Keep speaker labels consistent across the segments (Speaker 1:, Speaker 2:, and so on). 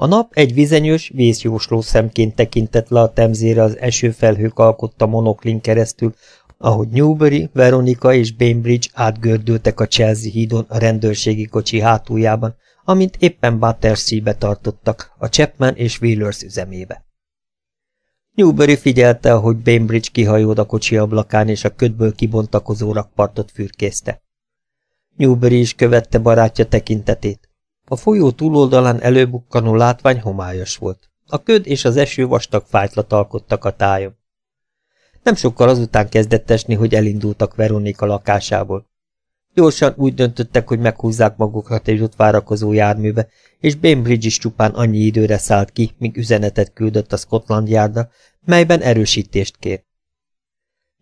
Speaker 1: A nap egy vizenyős, vészjósló szemként tekintett le a temzére az esőfelhők alkotta monoklin keresztül, ahogy Newbury, Veronika és Bainbridge átgördültek a Chelsea hídon a rendőrségi kocsi hátuljában, amint éppen Battersea-be tartottak, a Chapman és Wheelers üzemébe. Newbury figyelte, ahogy Bainbridge kihajód a kocsi ablakán, és a ködből kibontakozó rakpartot fürkészte. Newbury is követte barátja tekintetét. A folyó túloldalán előbukkanó látvány homályos volt. A köd és az eső vastag fájtlat alkottak a tájon. Nem sokkal azután kezdett esni, hogy elindultak Veronika lakásából. Gyorsan úgy döntöttek, hogy meghúzzák magukat egy ott várakozó járműbe, és Bainbridge is csupán annyi időre szállt ki, míg üzenetet küldött a Scotland Yardra, melyben erősítést kér.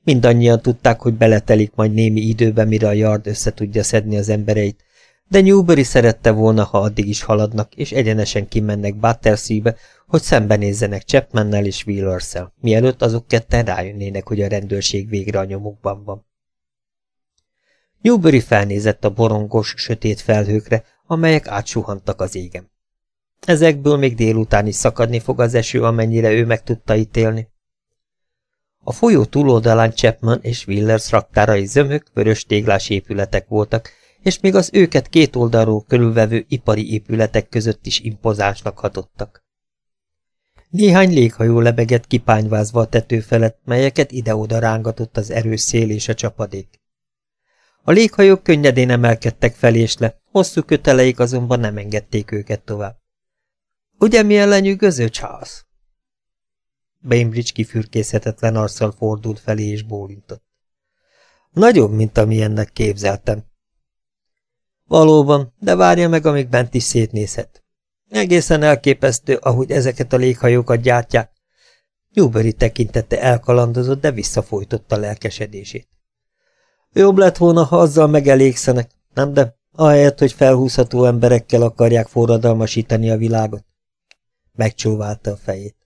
Speaker 1: Mindannyian tudták, hogy beletelik majd némi időbe, mire a Yard össze tudja szedni az embereit, de Newbury szerette volna, ha addig is haladnak, és egyenesen kimennek Battersea-be, hogy szembenézzenek Chapmannel és wheelers mielőtt azok ketten rájönnének, hogy a rendőrség végre a nyomukban van. Newbury felnézett a borongos, sötét felhőkre, amelyek átsuhantak az égen. Ezekből még délután is szakadni fog az eső, amennyire ő meg tudta ítélni. A folyó túloldalán Chapman és Willers raktárai zömök, vörös téglás épületek voltak, és még az őket két oldalról körülvevő ipari épületek között is impozánsnak hatottak. Néhány léghajó lebegett kipányvázva a tető felett, melyeket ide-oda rángatott az erős szél és a csapadék. A léghajók könnyedén emelkedtek fel és le, hosszú köteleik azonban nem engedték őket tovább. Ugye milyen lenyűgöző, Charles? Bainbridge kifürkészhetetlen arccal fordult felé és bólintott. Nagyobb, mint amilyennek képzeltem. Valóban, de várja meg, amíg bent is szétnézhet. Egészen elképesztő, ahogy ezeket a léghajókat gyártják. Newbury tekintette elkalandozott, de visszafolytotta lelkesedését. Jobb lett volna, ha azzal megelégszenek, nem de? Ahelyett, hogy felhúzható emberekkel akarják forradalmasítani a világot. Megcsóválta a fejét.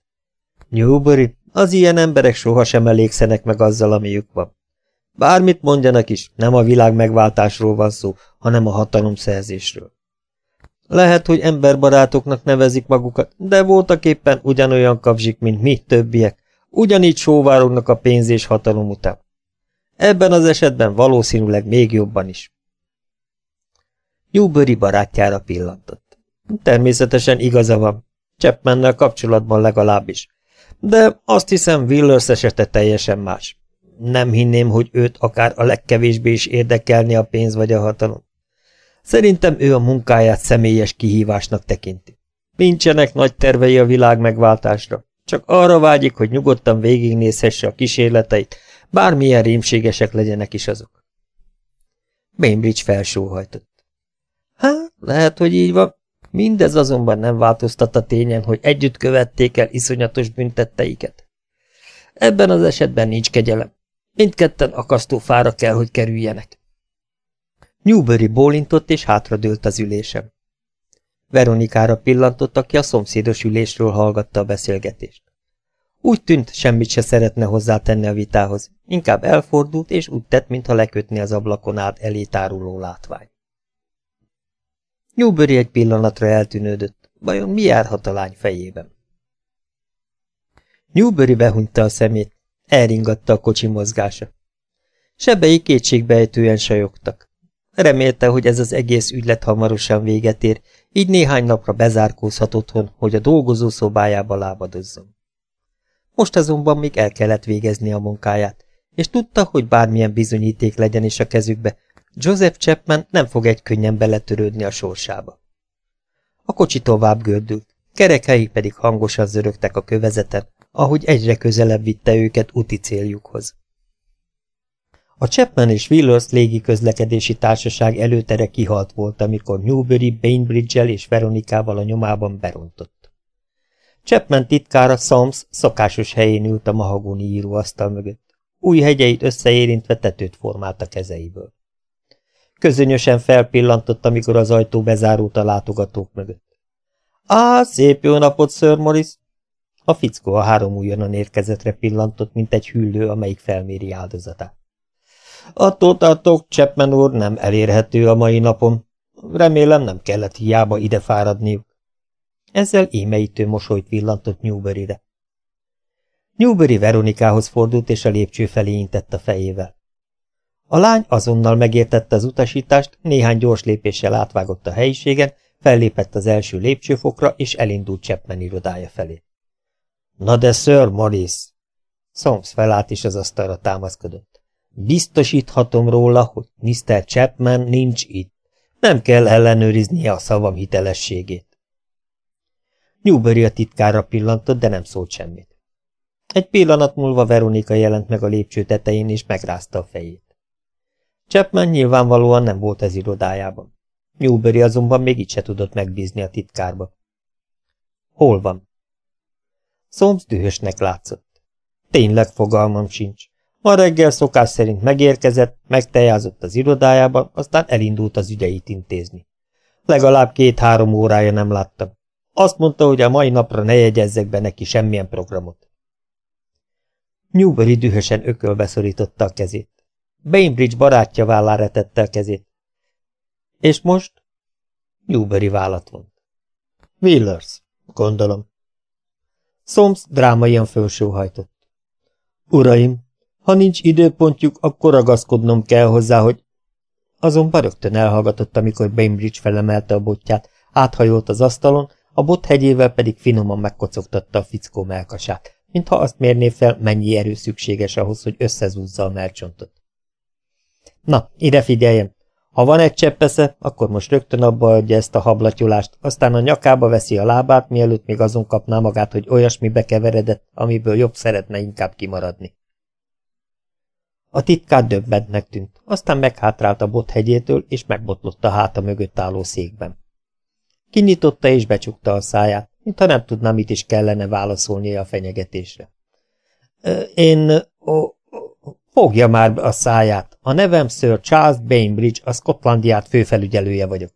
Speaker 1: Newbury, az ilyen emberek sohasem elégszenek meg azzal, amiük van. Bármit mondjanak is, nem a világ megváltásról van szó, hanem a hatalomszerzésről. Lehet, hogy emberbarátoknak nevezik magukat, de voltak éppen ugyanolyan kapzsik, mint mi többiek, ugyanígy sóvárognak a pénz és hatalom után. Ebben az esetben valószínűleg még jobban is. Newbury barátjára pillantott. Természetesen igaza van, Chapmannel kapcsolatban legalábbis. De azt hiszem, Willers esete teljesen más. Nem hinném, hogy őt akár a legkevésbé is érdekelni a pénz vagy a hatalom. Szerintem ő a munkáját személyes kihívásnak tekinti. Nincsenek nagy tervei a világ megváltásra. Csak arra vágyik, hogy nyugodtan végignézhesse a kísérleteit, bármilyen rémségesek legyenek is azok. Bainbridge felsóhajtott. Hát, lehet, hogy így van. Mindez azonban nem változtat a tényen, hogy együtt követték el iszonyatos büntetteiket. Ebben az esetben nincs kegyelem. Mindketten akasztó fára kell, hogy kerüljenek. Newbury bólintott és hátradőlt az ülésem. Veronikára pillantott, aki a szomszédos ülésről hallgatta a beszélgetést. Úgy tűnt, semmit se szeretne hozzátenni a vitához, inkább elfordult, és úgy tett, mintha lekötni az ablakon át elé táruló látvány. Newbury egy pillanatra eltűnődött, vajon mi járhat a lány fejében? Newbury behunyta a szemét, elringatta a kocsi mozgása. Sebei kétségbejtően sajogtak. Remélte, hogy ez az egész ügylet hamarosan véget ér, így néhány napra bezárkózhat otthon, hogy a dolgozó szobájába lábadozzon. Most azonban még el kellett végezni a munkáját, és tudta, hogy bármilyen bizonyíték legyen is a kezükbe, Joseph Chapman nem fog egy könnyen beletörődni a sorsába. A kocsi tovább gördült, kerekei pedig hangosan zörögtek a kövezeten, ahogy egyre közelebb vitte őket úti céljukhoz. A Chapman és Willers légiközlekedési társaság előtere kihalt volt, amikor Newbury, Bainbridge-el és Veronikával a nyomában berontott. Chapman titkára Sams szokásos helyén ült a mahagóni íróasztal mögött. Új hegyeit összeérintve tetőt formált a kezeiből. Közönösen felpillantott, amikor az ajtó bezárult a látogatók mögött. Á, szép jó napot, Sir Morris! A fickó a három újonnan érkezetre pillantott, mint egy hüllő, amelyik felméri áldozatát. Attól tartok, Chapman úr nem elérhető a mai napon. Remélem nem kellett hiába ide fáradniuk. Ezzel émeítő mosolyt villantott Newbury-re. Newbury Veronikához fordult, és a lépcső felé intett a fejével. A lány azonnal megértette az utasítást, néhány gyors lépéssel átvágott a helyiségen, fellépett az első lépcsőfokra, és elindult Chapman irodája felé. Na de Sir Morris! Soms felállt is az asztalra támaszkodott. Biztosíthatom róla, hogy Mr. Chapman nincs itt. Nem kell ellenőriznie a szavam hitelességét. Newbury a titkára pillantott, de nem szólt semmit. Egy pillanat múlva Veronika jelent meg a lépcső tetején, és megrázta a fejét. Chapman nyilvánvalóan nem volt az irodájában. Newbury azonban még így se tudott megbízni a titkárba. Hol van? Szomsz dühösnek látszott. Tényleg fogalmam sincs. Ma reggel szokás szerint megérkezett, megtejázott az irodájában, aztán elindult az ügyeit intézni. Legalább két-három órája nem láttam. Azt mondta, hogy a mai napra ne jegyezzek be neki semmilyen programot. Newbury dühösen ökölbe szorította a kezét. Bainbridge barátja vállára tette a kezét. És most? Newbury vállat vont. Willers, gondolom. Soms drámaian fölsóhajtott. Uraim, ha nincs időpontjuk, akkor ragaszkodnom kell hozzá, hogy... Azonban rögtön elhallgatott, amikor Bainbridge felemelte a botját, áthajolt az asztalon, a bot hegyével pedig finoman megkocogtatta a fickó melkasát, mintha azt mérné fel, mennyi erő szükséges ahhoz, hogy összezúzza a melcsontot. Na, ide figyeljen! Ha van egy cseppesze, akkor most rögtön abba adja ezt a hablatyolást, aztán a nyakába veszi a lábát, mielőtt még azon kapná magát, hogy olyasmibe keveredett, amiből jobb szeretne inkább kimaradni. A titkár döbbentnek tűnt, aztán meghátrált a bot hegyétől, és megbotlott a háta mögött álló székben. Kinyitotta és becsukta a száját, mintha nem tudná, mit is kellene válaszolnia a fenyegetésre. Én... Ó, fogja már a száját. A nevem Sir Charles Bainbridge, a Scotlandiát főfelügyelője vagyok.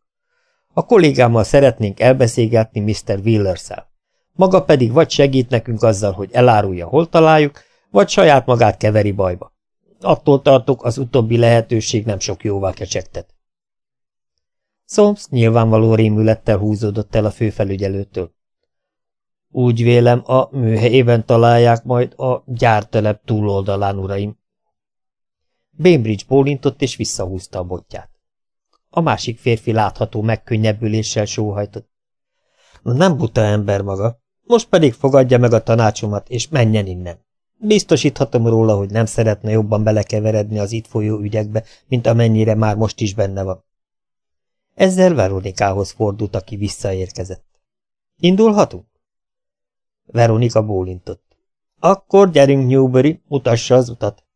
Speaker 1: A kollégámmal szeretnénk elbeszélgetni Mr. willers -el. Maga pedig vagy segít nekünk azzal, hogy elárulja, hol találjuk, vagy saját magát keveri bajba. Attól tartok, az utóbbi lehetőség nem sok jóval kecsegtet. Szomsz nyilvánvaló rémülettel húzódott el a főfelügyelőtől. Úgy vélem, a műhelyében találják majd a gyártelep túloldalán, uraim. Bainbridge bólintott és visszahúzta a botját. A másik férfi látható megkönnyebbüléssel sóhajtott. Nem buta ember maga, most pedig fogadja meg a tanácsomat, és menjen innen. Biztosíthatom róla, hogy nem szeretne jobban belekeveredni az itt folyó ügyekbe, mint amennyire már most is benne van. Ezzel Veronikához fordult, aki visszaérkezett. Indulhatunk? Veronika bólintott. Akkor gyerünk, Newbury, mutassa az utat.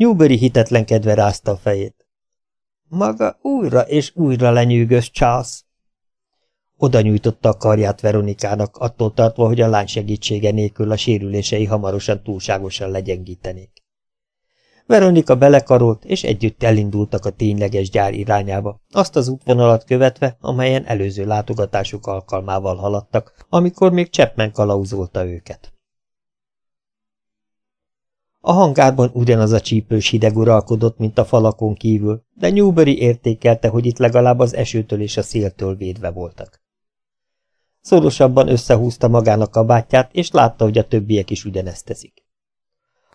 Speaker 1: Newbury hitetlenkedve rázta a fejét. Maga újra és újra lenyűgöz, Charles. Oda nyújtotta a karját Veronikának, attól tartva, hogy a lány segítsége nélkül a sérülései hamarosan túlságosan legyengítenék. Veronika belekarolt, és együtt elindultak a tényleges gyár irányába, azt az útvonalat követve, amelyen előző látogatásuk alkalmával haladtak, amikor még Chapman kalauzolta őket. A hangárban ugyanaz a csípős hideg uralkodott, mint a falakon kívül, de Newbury értékelte, hogy itt legalább az esőtől és a széltől védve voltak. Szorosabban összehúzta magának a bátyját, és látta, hogy a többiek is ugyanezt teszik.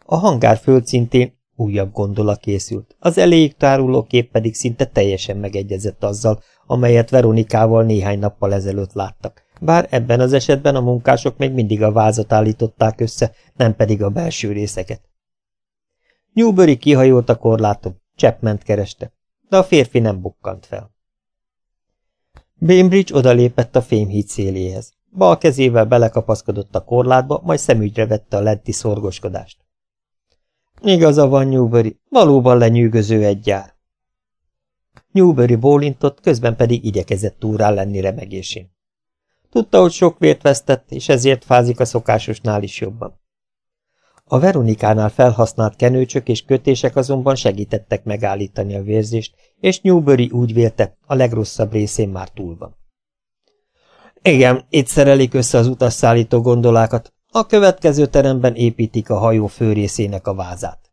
Speaker 1: A hangár földszintén újabb gondola készült, az elejéig táruló kép pedig szinte teljesen megegyezett azzal, amelyet Veronikával néhány nappal ezelőtt láttak, bár ebben az esetben a munkások még mindig a vázat állították össze, nem pedig a belső részeket. Newbury kihajolt a korláton, Chapment kereste, de a férfi nem bukkant fel. Bainbridge odalépett a fémhíd széléhez. Bal kezével belekapaszkodott a korlátba, majd szemügyre vette a lenti szorgoskodást. Igaza van, Newbury, valóban lenyűgöző egy gyár. Newbury bólintott, közben pedig igyekezett túrán lenni remegésén. Tudta, hogy sok vért vesztett, és ezért fázik a szokásosnál is jobban. A Veronikánál felhasznált kenőcsök és kötések azonban segítettek megállítani a vérzést, és Newbury úgy vélte, a legrosszabb részén már túl van. Igen, itt szerelik össze az utasszállító gondolákat, a következő teremben építik a hajó főrészének a vázát.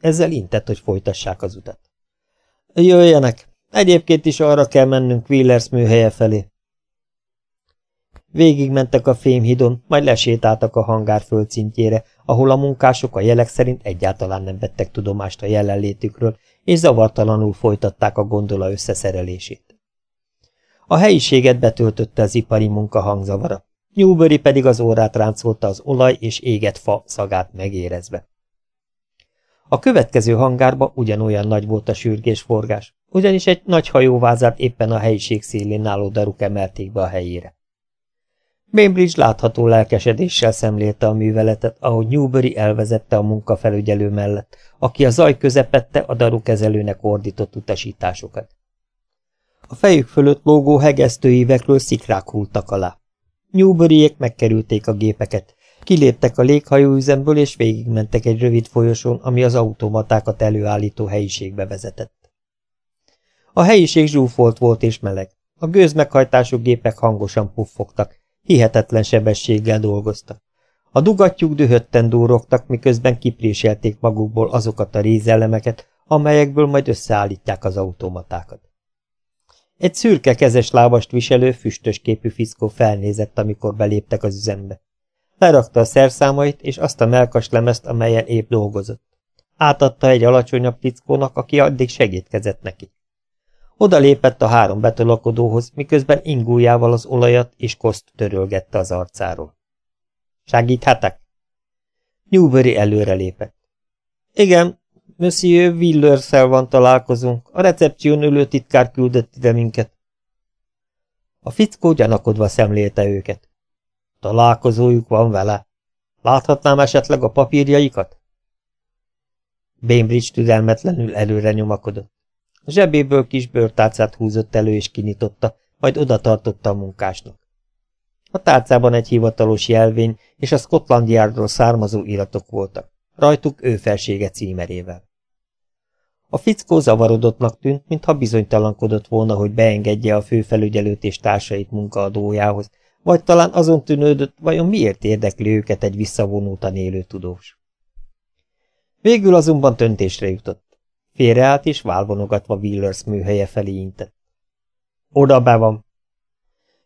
Speaker 1: Ezzel intett, hogy folytassák az utat. Jöjjenek, egyébként is arra kell mennünk Willers műhelye felé. Végigmentek a fémhidon, majd lesétáltak a hangár földszintjére, ahol a munkások a jelek szerint egyáltalán nem vettek tudomást a jelenlétükről, és zavartalanul folytatták a gondola összeszerelését. A helyiséget betöltötte az ipari munka hangzavara. Newbury pedig az órát ráncolta az olaj és égett fa szagát megérezve. A következő hangárba ugyanolyan nagy volt a sürgésforgás, ugyanis egy nagy hajóvázát éppen a helyiség szélén álló daruk emelték be a helyére. Bainbridge látható lelkesedéssel szemlélte a műveletet, ahogy Newbury elvezette a munkafelügyelő mellett, aki a zaj közepette a darukezelőnek ordított utasításokat. A fejük fölött lógó hegesztőívekről szikrák hulltak alá. Newburyék megkerülték a gépeket, kiléptek a léghajóüzemből és végigmentek egy rövid folyosón, ami az automatákat előállító helyiségbe vezetett. A helyiség zsúfolt volt és meleg. A gőzmeghajtású gépek hangosan puffogtak, hihetetlen sebességgel dolgoztak. A dugattyúk dühötten dúrogtak, miközben kipréselték magukból azokat a rézelemeket, amelyekből majd összeállítják az automatákat. Egy szürke kezes lábast viselő, füstös képű fiszkó felnézett, amikor beléptek az üzembe. Lerakta a szerszámait és azt a melkas lemezt, amelyen épp dolgozott. Átadta egy alacsonyabb fickónak, aki addig segítkezett neki. Oda lépett a három betolakodóhoz, miközben ingújával az olajat és koszt törölgette az arcáról. Segíthetek? Newbury előre lépett. Igen, Monsieur willers van találkozunk. A recepción ülő titkár küldött ide minket. A fickó gyanakodva szemlélte őket. Találkozójuk van vele. Láthatnám esetleg a papírjaikat? Bainbridge türelmetlenül előre nyomakodott. A zsebéből kis bőrtárcát húzott elő és kinyitotta, majd oda tartotta a munkásnak. A tárcában egy hivatalos jelvény és a Scotland Yardról származó iratok voltak, rajtuk ő felsége címerével. A fickó zavarodottnak tűnt, mintha bizonytalankodott volna, hogy beengedje a főfelügyelőt és társait munkaadójához, vagy talán azon tűnődött, vajon miért érdekli őket egy visszavonultan élő tudós. Végül azonban töntésre jutott. Félreállt és válvonogatva Willers műhelye felé intett. Oda be van.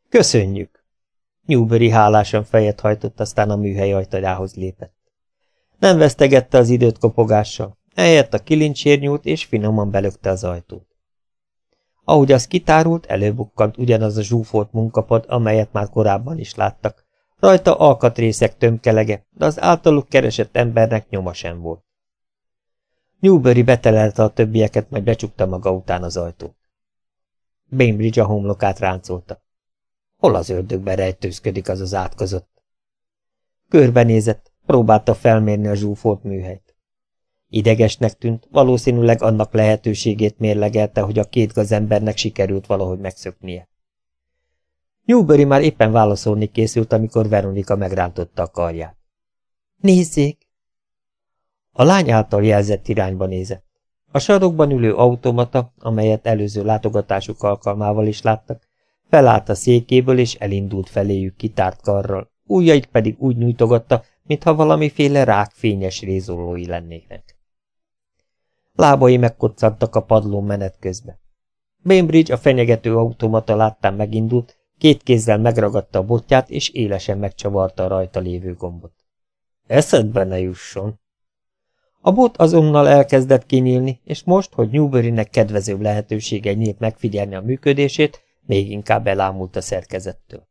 Speaker 1: Köszönjük. Newbury hálásan fejet hajtott, aztán a műhely ajtajához lépett. Nem vesztegette az időt kopogással, eljött a kilincsérnyúlt és finoman belökte az ajtót. Ahogy az kitárult, előbukkant ugyanaz a zsúfolt munkapad, amelyet már korábban is láttak. Rajta alkatrészek tömkelege, de az általuk keresett embernek nyoma sem volt. Newbury betelelte a többieket, majd becsukta maga után az ajtót. Bainbridge a homlokát ráncolta. Hol az ördögben rejtőzködik az az átkozott? Körbenézett, próbálta felmérni a zsúfolt műhelyt. Idegesnek tűnt, valószínűleg annak lehetőségét mérlegelte, hogy a két gazembernek sikerült valahogy megszöknie. Newbury már éppen válaszolni készült, amikor Veronika megrántotta a karját. Nézzék! A lány által jelzett irányba nézett. A sarokban ülő automata, amelyet előző látogatásuk alkalmával is láttak, felállt a székéből és elindult feléjük kitárt karral, ujjait pedig úgy nyújtogatta, mintha valamiféle rák fényes rézolói lennének. Lábai megkoccantak a padlón menet közbe. Bainbridge a fenyegető automata láttán megindult, két kézzel megragadta a botját, és élesen megcsavarta a rajta lévő gombot. Eszedbe ne jusson! A bot azonnal elkezdett kinyílni, és most, hogy Newburynek kedvezőbb lehetősége nyílt megfigyelni a működését, még inkább elámult a szerkezettől.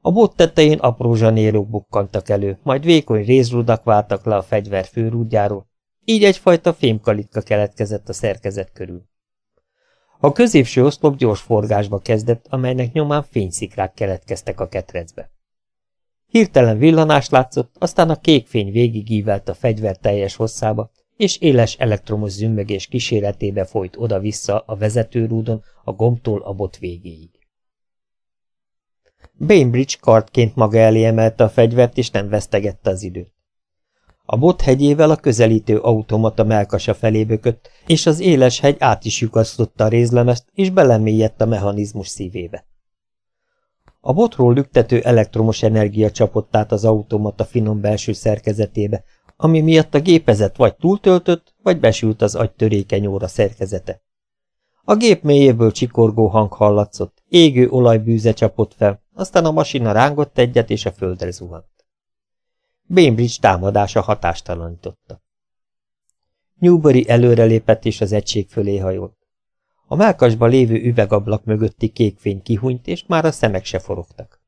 Speaker 1: A bot tetején apró zsanérok bukkantak elő, majd vékony rézrudak váltak le a fegyver főrúdjáról, így egyfajta fémkalitka keletkezett a szerkezet körül. A középső oszlop gyors forgásba kezdett, amelynek nyomán fényszikrák keletkeztek a ketrecbe. Hirtelen villanás látszott, aztán a kék fény végigívelt a fegyver teljes hosszába, és éles elektromos zümmögés kíséretébe folyt oda-vissza a vezetőrúdon a gombtól a bot végéig. Bainbridge kartként maga elé emelte a fegyvert, és nem vesztegette az időt. A bot hegyével a közelítő automata melkasa felé bökött, és az éles hegy át is lyukasztotta a rézlemezt, és belemélyedt a mechanizmus szívébe. A botról lüktető elektromos energia csapott át az automata finom belső szerkezetébe, ami miatt a gépezet vagy túltöltött, vagy besült az agy törékeny óra szerkezete. A gép mélyéből csikorgó hang hallatszott, égő olajbűze csapott fel, aztán a masina rángott egyet, és a földre zuhant. Bainbridge támadása hatástalanította. Newbury előrelépett, és az egység fölé hajolt. A melkasba lévő üvegablak mögötti kék fény kihunyt, és már a szemek se forogtak.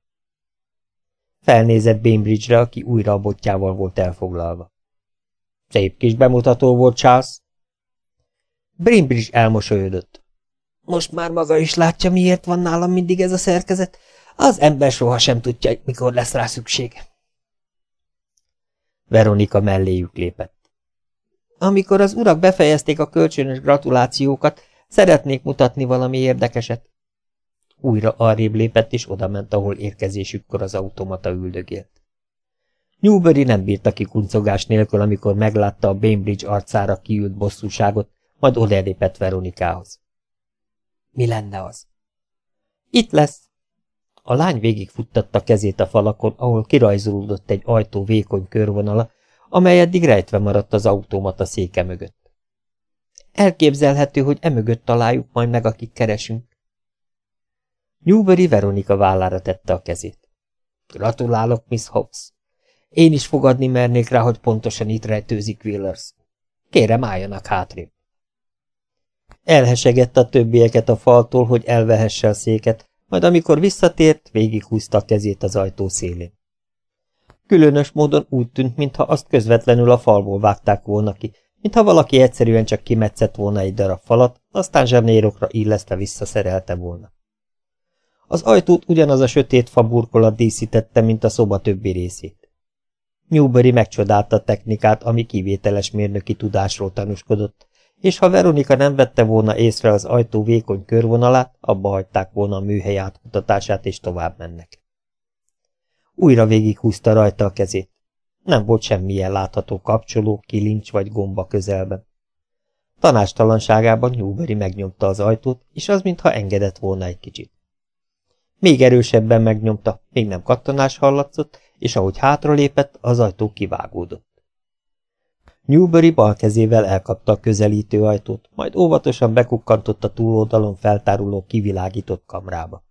Speaker 1: Felnézett Bainbridge-re, aki újra a botjával volt elfoglalva. Szép kis bemutató volt, Charles. Bainbridge elmosolyodott. Most már maga is látja, miért van nálam mindig ez a szerkezet. Az ember sohasem tudja, mikor lesz rá szükség. Veronika melléjük lépett. Amikor az urak befejezték a kölcsönös gratulációkat, szeretnék mutatni valami érdekeset. Újra arrébb lépett, és odament, ahol érkezésükkor az automata üldögélt. Newbury nem bírta ki kuncogás nélkül, amikor meglátta a Bainbridge arcára kiült bosszúságot, majd odalépett Veronikához. Mi lenne az? Itt lesz. A lány végigfuttatta kezét a falakon, ahol kirajzolódott egy ajtó vékony körvonala, amely eddig rejtve maradt az automata széke mögött. Elképzelhető, hogy emögött találjuk majd meg, akik keresünk. Newbury Veronika vállára tette a kezét. Gratulálok, Miss Hobbs. Én is fogadni mernék rá, hogy pontosan itt rejtőzik Willers. Kérem, álljanak hátrébb. Elhesegette a többieket a faltól, hogy elvehesse a széket, majd amikor visszatért, végighúzta a kezét az ajtó szélén. Különös módon úgy tűnt, mintha azt közvetlenül a falból vágták volna ki, mintha valaki egyszerűen csak kimetszett volna egy darab falat, aztán zsebnérokra illesztve visszaszerelte volna. Az ajtót ugyanaz a sötét fa burkolat díszítette, mint a szoba többi részét. Newbury megcsodálta a technikát, ami kivételes mérnöki tudásról tanúskodott, és ha Veronika nem vette volna észre az ajtó vékony körvonalát, abba hagyták volna a műhely átkutatását, és tovább mennek. Újra végighúzta rajta a kezét. Nem volt semmilyen látható kapcsoló, kilincs vagy gomba közelben. Tanástalanságában Newbury megnyomta az ajtót, és az mintha engedett volna egy kicsit. Még erősebben megnyomta, még nem kattanás hallatszott, és ahogy hátralépett, az ajtó kivágódott. Newbury bal kezével elkapta a közelítő ajtót, majd óvatosan bekukkantott a túloldalon feltáruló kivilágított kamrába.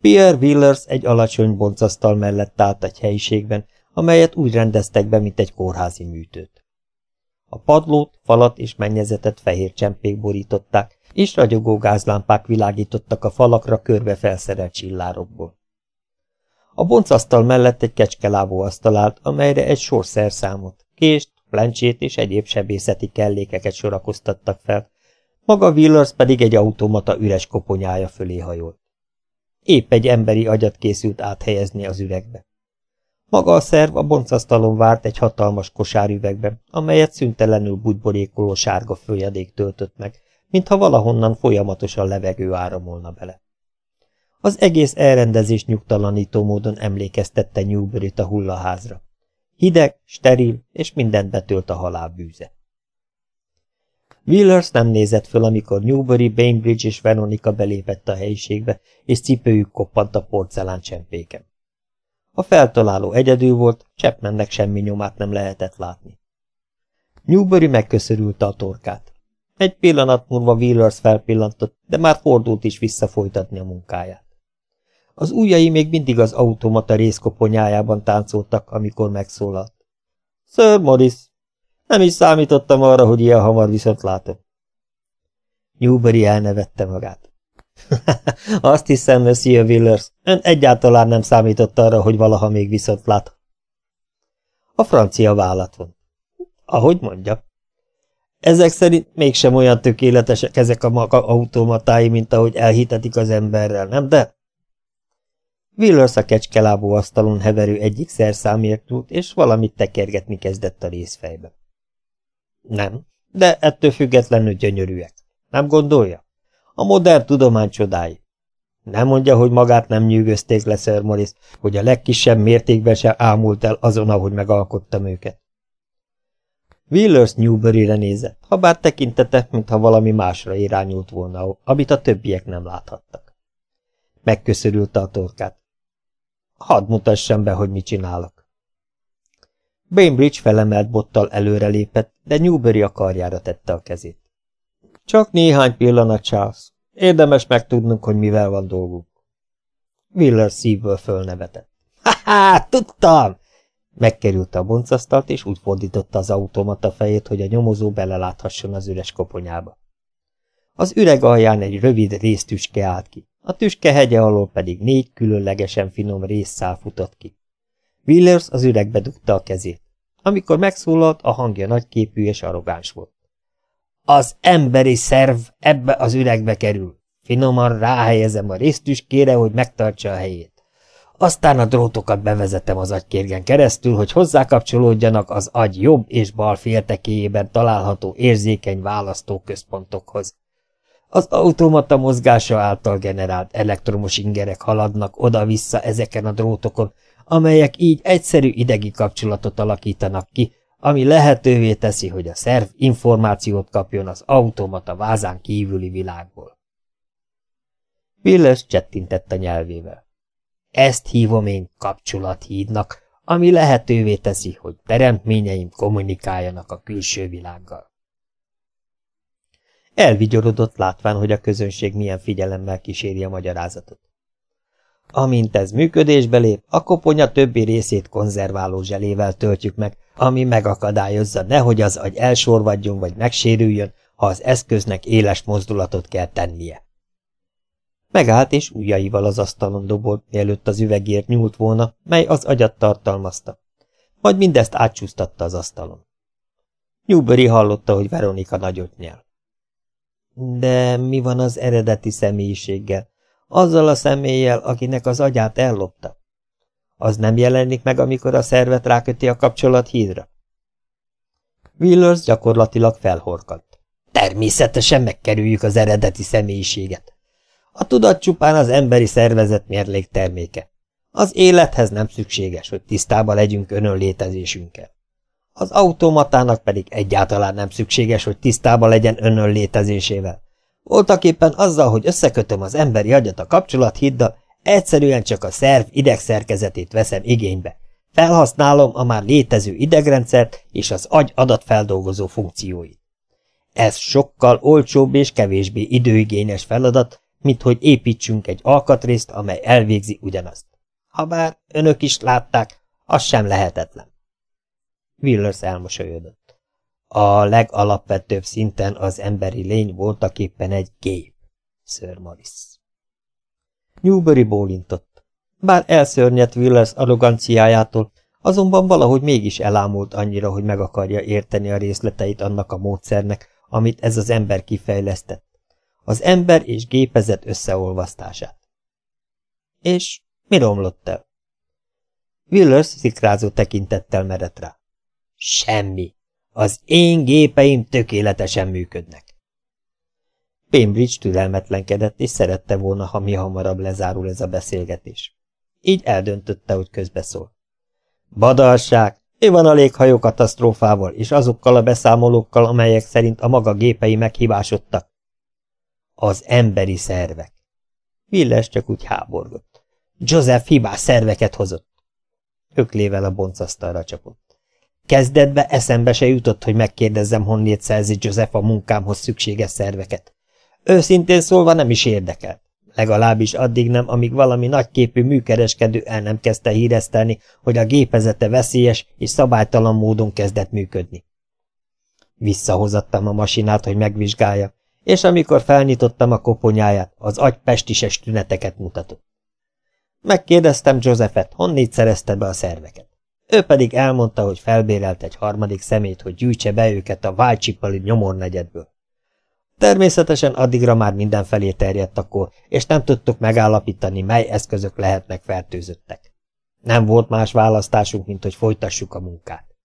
Speaker 1: Pierre Willers egy alacsony boncasztal mellett állt egy helyiségben, amelyet úgy rendeztek be, mint egy kórházi műtőt. A padlót, falat és mennyezetet fehér csempék borították, és ragyogó gázlámpák világítottak a falakra körbe felszerelt csillárokból. A boncasztal mellett egy kecskelábú asztal állt, amelyre egy sor szerszámot, kést, lencsét és egyéb sebészeti kellékeket sorakoztattak fel, maga Willers pedig egy automata üres koponyája fölé hajolt. Épp egy emberi agyat készült áthelyezni az üvegbe. Maga a szerv a boncasztalon várt egy hatalmas kosárüvegbe, amelyet szüntelenül bújborékoló sárga följadék töltött meg, mintha valahonnan folyamatosan levegő áramolna bele. Az egész elrendezés nyugtalanító módon emlékeztette newbury a hullaházra. Hideg, steril, és mindent betölt a halál bűze. Willers nem nézett föl, amikor Newbury, Bainbridge és Veronica belépett a helyiségbe, és cipőjük koppant a porcelán csempéken. A feltaláló egyedül volt, Chapmannek semmi nyomát nem lehetett látni. Newbury megköszörülte a torkát. Egy pillanat múlva Willers felpillantott, de már fordult is visszafolytatni a munkáját. Az ujjai még mindig az automata részkoponyájában táncoltak, amikor megszólalt. Sir Morris, nem is számítottam arra, hogy ilyen hamar viszont látom. Newbury elnevette magát. Azt hiszem, Monsieur Willers, ön egyáltalán nem számított arra, hogy valaha még viszont lát. A francia vállat von. Ahogy mondja. Ezek szerint mégsem olyan tökéletesek ezek a maga automatái, mint ahogy elhitetik az emberrel, nem de? Willers a kecskelábú asztalon heverő egyik szerszámért ült, és valamit tekergetni kezdett a részfejbe. Nem, de ettől függetlenül gyönyörűek. Nem gondolja? A modern tudomány csodái. Nem mondja, hogy magát nem nyűgözték le, Sir Morris, hogy a legkisebb mértékben se ámult el azon, ahogy megalkottam őket. Willers Newbury-re nézett, ha bár tekintete, mintha valami másra irányult volna, amit a többiek nem láthattak. Megköszörülte a torkát. Hadd mutassam be, hogy mit csinálok. Bainbridge felemelt bottal előrelépett, de Newbury a karjára tette a kezét. Csak néhány pillanat, Charles. Érdemes megtudnunk, hogy mivel van dolgunk. Willer szívből fölnevetett. Ha-ha, tudtam! Megkerülte a boncasztalt, és úgy fordította az automata fejét, hogy a nyomozó beleláthasson az üres koponyába. Az üreg alján egy rövid résztüske állt ki, a tüske hegye alól pedig négy különlegesen finom részszál futott ki. Willers az üregbe dugta a kezét. Amikor megszólalt, a hangja nagyképű és arrogáns volt. Az emberi szerv ebbe az üregbe kerül. Finoman ráhelyezem a résztüskére, hogy megtartsa a helyét. Aztán a drótokat bevezetem az agykérgen keresztül, hogy hozzákapcsolódjanak az agy jobb és bal féltekéjében található érzékeny választóközpontokhoz. Az automata mozgása által generált elektromos ingerek haladnak oda-vissza ezeken a drótokon, amelyek így egyszerű idegi kapcsolatot alakítanak ki, ami lehetővé teszi, hogy a szerv információt kapjon az automata vázán kívüli világból. Willers csettintett a nyelvével. Ezt hívom én kapcsolathídnak, ami lehetővé teszi, hogy teremtményeim kommunikáljanak a külső világgal. Elvigyorodott látván, hogy a közönség milyen figyelemmel kíséri a magyarázatot. Amint ez működésbe lép, a koponya többi részét konzerváló zselével töltjük meg, ami megakadályozza, nehogy az agy elsorvadjon vagy megsérüljön, ha az eszköznek éles mozdulatot kell tennie. Megállt és ujjaival az asztalon dobolt, mielőtt az üvegért nyúlt volna, mely az agyat tartalmazta. Majd mindezt átcsúsztatta az asztalon. Newbury hallotta, hogy Veronika nagyot nyel. De mi van az eredeti személyiséggel? Azzal a személlyel, akinek az agyát ellopta? Az nem jelenik meg, amikor a szervet ráköti a kapcsolat hídra? Willers gyakorlatilag felhorkant. Természetesen megkerüljük az eredeti személyiséget. A tudat csupán az emberi szervezet mérlék terméke. Az élethez nem szükséges, hogy tisztában legyünk önönlétezésünkkel. Az automatának pedig egyáltalán nem szükséges, hogy tisztában legyen önönlétezésével. Voltak éppen azzal, hogy összekötöm az emberi agyat a kapcsolathiddal, egyszerűen csak a szerv idegszerkezetét veszem igénybe. Felhasználom a már létező idegrendszert és az agy adatfeldolgozó funkcióit. Ez sokkal olcsóbb és kevésbé időigényes feladat, mint hogy építsünk egy alkatrészt, amely elvégzi ugyanazt. Habár önök is látták, az sem lehetetlen. Willers elmosolyodott. A legalapvetőbb szinten az emberi lény voltaképpen egy gép, Sir Morris. Newbury bólintott. Bár elszörnyedt Willers arroganciájától, azonban valahogy mégis elámult annyira, hogy meg akarja érteni a részleteit annak a módszernek, amit ez az ember kifejlesztett az ember és gépezet összeolvasztását. És mi romlott el? Willers szikrázó tekintettel merett rá. Semmi. Az én gépeim tökéletesen működnek. Cambridge türelmetlenkedett, és szerette volna, ha mi hamarabb lezárul ez a beszélgetés. Így eldöntötte, hogy közbeszól. Badalság! Mi van a léghajó katasztrófával, és azokkal a beszámolókkal, amelyek szerint a maga gépei meghibásodtak? Az emberi szervek. Villes csak úgy háborgott. Joseph hibás szerveket hozott. Öklével a boncasztalra csapott. Kezdetbe eszembe se jutott, hogy megkérdezzem, honnét szerzi Joseph a munkámhoz szükséges szerveket. Őszintén szólva nem is érdekelt. Legalábbis addig nem, amíg valami nagyképű műkereskedő el nem kezdte híresztelni, hogy a gépezete veszélyes és szabálytalan módon kezdett működni. Visszahozattam a masinát, hogy megvizsgálja, és amikor felnyitottam a koponyáját, az agy pestises tüneteket mutatott. Megkérdeztem Josephet, honnét szerezte be a szerveket. Ő pedig elmondta, hogy felbérelt egy harmadik szemét, hogy gyűjtse be őket a Vájcsipali nyomornegyedből. Természetesen addigra már mindenfelé terjedt a kor, és nem tudtuk megállapítani, mely eszközök lehetnek fertőzöttek. Nem volt más választásunk, mint hogy folytassuk a munkát.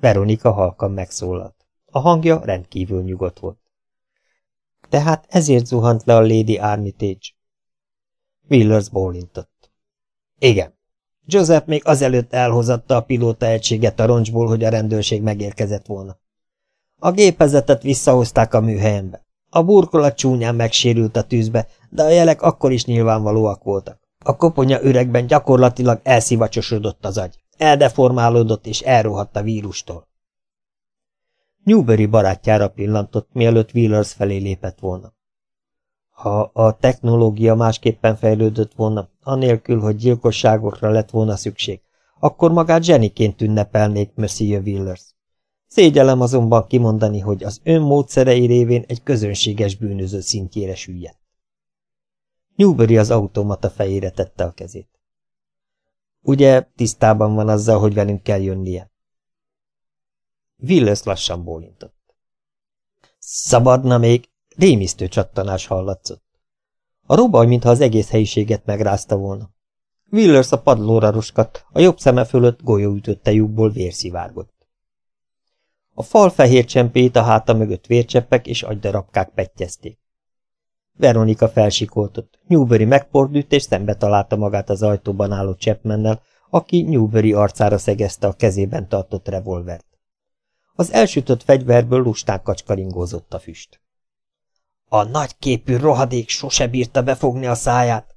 Speaker 1: Veronika halkan megszólalt. A hangja rendkívül nyugodt volt. Tehát ezért zuhant le a Lady Armitage. Willers bólintott. Igen. Joseph még azelőtt elhozatta a pilóta egységet a roncsból, hogy a rendőrség megérkezett volna. A gépezetet visszahozták a műhelyembe. A burkolat csúnyán megsérült a tűzbe, de a jelek akkor is nyilvánvalóak voltak. A koponya üregben gyakorlatilag elszivacsosodott az agy, eldeformálódott és elrohadt a vírustól. Newbury barátjára pillantott, mielőtt Wheelers felé lépett volna. Ha a technológia másképpen fejlődött volna, anélkül, hogy gyilkosságokra lett volna szükség, akkor magát zseniként ünnepelnék Monsieur Willers. Szégyelem azonban kimondani, hogy az ön módszerei révén egy közönséges bűnöző szintjére süllyedt. Newbury az automata fejére tette a kezét. Ugye tisztában van azzal, hogy velünk kell jönnie? Willers lassan bólintott. Szabadna még, rémisztő csattanás hallatszott. A robaj, mintha az egész helyiséget megrázta volna. Willers a padlóra roskadt, a jobb szeme fölött golyóütötte lyukból vérszivárgott. A fal fehér csempét a háta mögött vércseppek és agydarabkák pettyezték. Veronika felsikoltott. Newbury megpordult és szembe találta magát az ajtóban álló Chapmannel, aki Newbury arcára szegezte a kezében tartott revolvert. Az elsütött fegyverből lustán kacskaringózott a füst. A nagy képű rohadék sose bírta befogni a száját.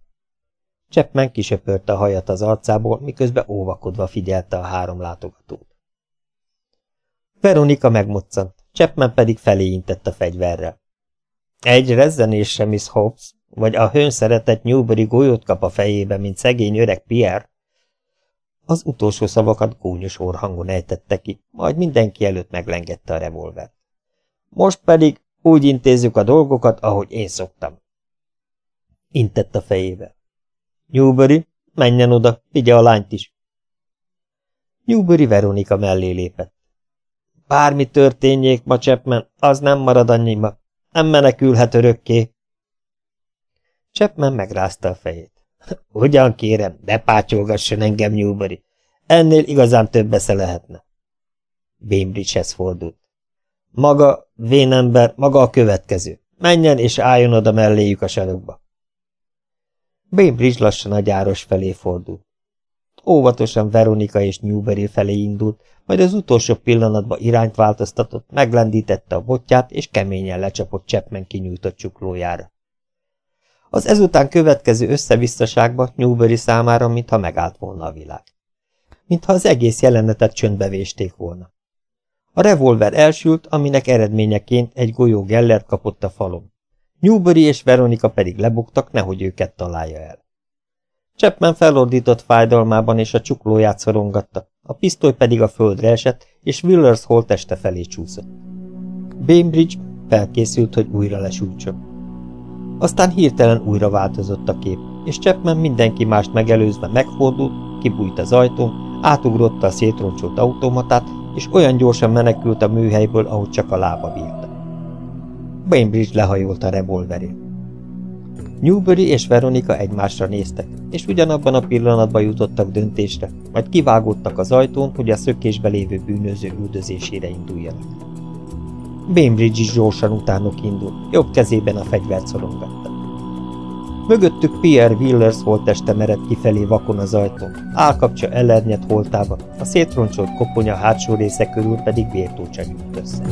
Speaker 1: Chapman kisöpörte a hajat az arcából, miközben óvakodva figyelte a három látogatót. Veronika megmoccant, Chapman pedig felé intett a fegyverrel. Egy rezzenésre, Miss Hobbs, vagy a hőn szeretett Newbury golyót kap a fejébe, mint szegény öreg Pierre? Az utolsó szavakat gúnyos orhangon ejtette ki, majd mindenki előtt meglengette a revolvert. Most pedig úgy intézzük a dolgokat, ahogy én szoktam. Intett a fejébe. Newbury, menjen oda, vigye a lányt is. Newbury Veronika mellé lépett. Bármi történjék ma, Chapman, az nem marad annyiba. Nem menekülhet örökké. Chapman megrázta a fejét. Ugyan kérem, ne pátyolgasson engem, Newbury. Ennél igazán több esze lehetne. Bainbridgehez fordult. Maga, vénember, maga a következő. Menjen és álljon oda melléjük a sarokba. Bainbridge lassan a gyáros felé fordult. Óvatosan Veronika és Newberry felé indult, majd az utolsó pillanatban irányt változtatott, meglendítette a botját, és keményen lecsapott Chapman kinyújtott csuklójára. Az ezután következő összevisszaságban Newberry számára, mintha megállt volna a világ. Mintha az egész jelenetet csöndbe vésték volna. A revolver elsült, aminek eredményeként egy golyó Gellert kapott a falon. Newbury és Veronika pedig lebuktak, nehogy őket találja el. Chapman felordított fájdalmában és a csuklóját szorongatta, a pisztoly pedig a földre esett, és Willers holteste felé csúszott. Bainbridge felkészült, hogy újra lesújtson. Aztán hirtelen újra változott a kép, és Chapman mindenki mást megelőzve megfordult, kibújt az ajtón, átugrotta a szétroncsolt automatát, és olyan gyorsan menekült a műhelyből, ahogy csak a lába bírta. Bainbridge lehajolt a revolverén. Newbury és Veronika egymásra néztek, és ugyanabban a pillanatban jutottak döntésre, majd kivágódtak az ajtón, hogy a szökésbe lévő bűnöző üldözésére induljanak. Bainbridge is gyorsan utánok indult, jobb kezében a fegyvert szorongatta. Mögöttük Pierre Willers holteste mered kifelé vakon az ajtón, állkapcsa elernyett holtába, a szétroncsolt koponya hátsó része körül pedig vértócsa össze.